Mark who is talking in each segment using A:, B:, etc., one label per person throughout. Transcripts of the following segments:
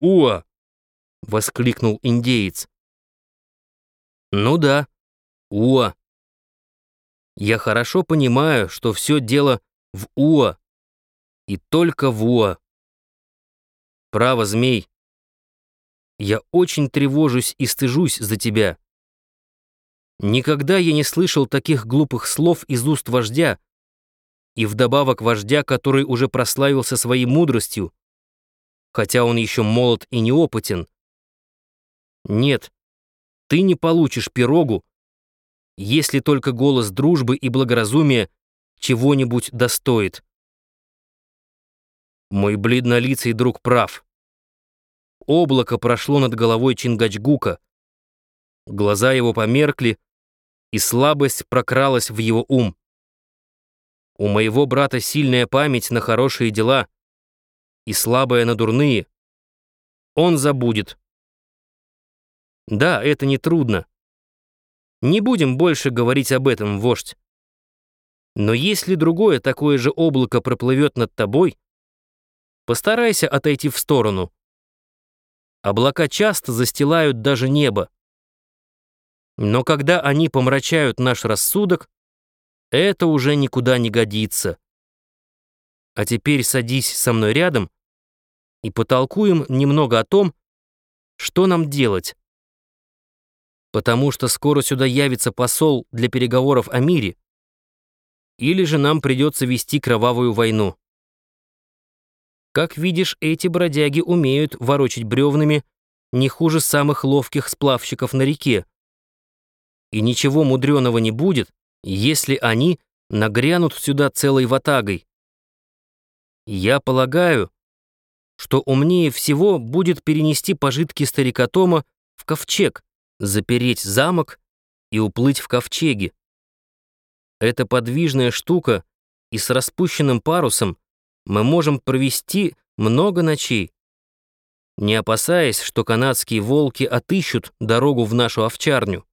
A: «Уа!» — воскликнул индеец. «Ну да, Уа. Я хорошо понимаю, что все дело в Уа. И только в Уа. Право, змей. Я очень тревожусь и стыжусь за тебя. Никогда я не слышал таких глупых слов из уст вождя, и вдобавок вождя, который уже прославился своей мудростью, хотя он еще молод и неопытен. Нет, ты не получишь пирогу, если только голос дружбы и благоразумия чего-нибудь достоит. Мой бледнолицый друг прав. Облако прошло над головой Чингачгука. Глаза его померкли, и слабость прокралась в его ум. У моего брата сильная память на хорошие дела и слабая на дурные. Он забудет. Да, это не трудно. Не будем больше говорить об этом, вождь. Но если другое такое же облако проплывет над тобой, постарайся отойти в сторону. Облака часто застилают даже небо. Но когда они помрачают наш рассудок, это уже никуда не годится. А теперь садись со мной рядом и потолкуем немного о том, что нам делать. Потому что скоро сюда явится посол для переговоров о мире, или же нам придется вести кровавую войну. Как видишь, эти бродяги умеют ворочать бревнами не хуже самых ловких сплавщиков на реке. И ничего мудреного не будет, если они нагрянут сюда целой ватагой. Я полагаю, что умнее всего будет перенести пожитки старика Тома в ковчег, запереть замок и уплыть в ковчеге. Эта подвижная штука и с распущенным парусом мы можем провести много ночей, не опасаясь, что канадские волки отыщут дорогу в нашу овчарню.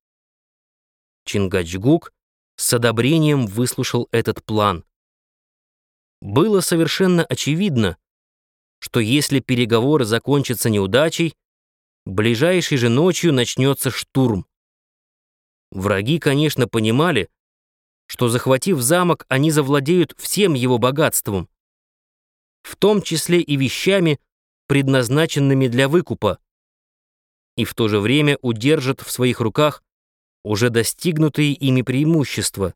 A: Чингачгук с одобрением выслушал этот план. Было совершенно очевидно, что если переговоры закончатся неудачей, ближайшей же ночью начнется штурм. Враги, конечно, понимали, что, захватив замок, они завладеют всем его богатством, в том числе и вещами, предназначенными для выкупа, и в то же время удержат в своих руках уже достигнутые ими преимущества.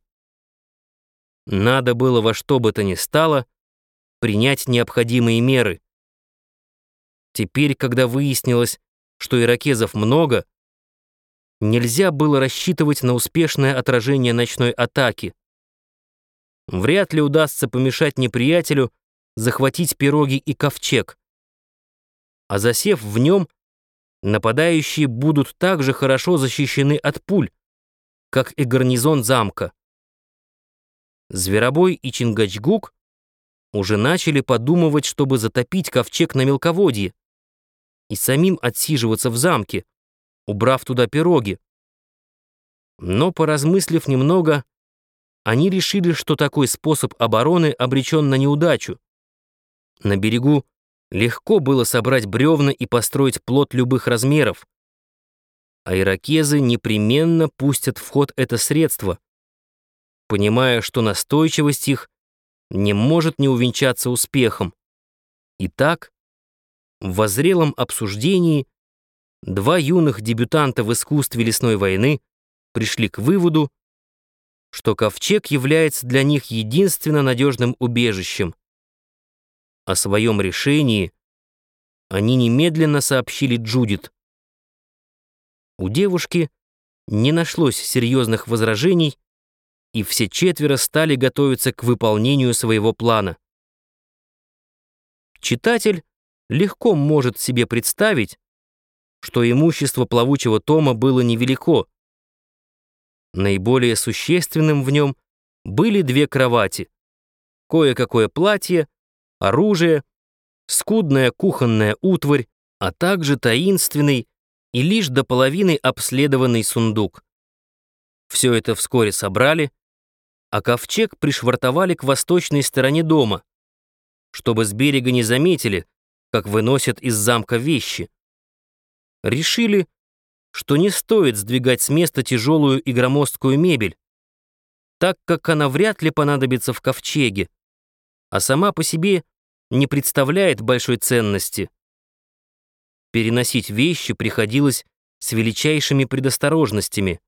A: Надо было во что бы то ни стало принять необходимые меры. Теперь, когда выяснилось, что иракезов много, нельзя было рассчитывать на успешное отражение ночной атаки. Вряд ли удастся помешать неприятелю захватить пироги и ковчег. А засев в нем, нападающие будут также хорошо защищены от пуль, как и гарнизон замка. Зверобой и Чингачгук уже начали подумывать, чтобы затопить ковчег на мелководье и самим отсиживаться в замке, убрав туда пироги. Но, поразмыслив немного, они решили, что такой способ обороны обречен на неудачу. На берегу легко было собрать бревна и построить плот любых размеров, а иракезы непременно пустят в ход это средство, понимая, что настойчивость их не может не увенчаться успехом. Итак, в возрелом обсуждении два юных дебютанта в искусстве лесной войны пришли к выводу, что ковчег является для них единственно надежным убежищем. О своем решении они немедленно сообщили Джудит. У девушки не нашлось серьезных возражений, и все четверо стали готовиться к выполнению своего плана. Читатель легко может себе представить, что имущество плавучего тома было невелико. Наиболее существенным в нем были две кровати, кое-какое платье, оружие, скудная кухонная утварь, а также таинственный и лишь до половины обследованный сундук. Все это вскоре собрали, а ковчег пришвартовали к восточной стороне дома, чтобы с берега не заметили, как выносят из замка вещи. Решили, что не стоит сдвигать с места тяжелую и громоздкую мебель, так как она вряд ли понадобится в ковчеге, а сама по себе не представляет большой ценности. Переносить вещи приходилось с величайшими предосторожностями.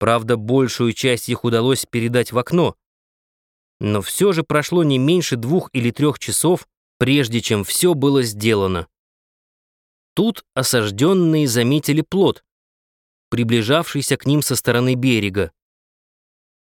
A: Правда, большую часть их удалось передать в окно. Но все же прошло не меньше двух или трех часов, прежде чем все было сделано. Тут осажденные заметили плод, приближавшийся к ним со стороны берега.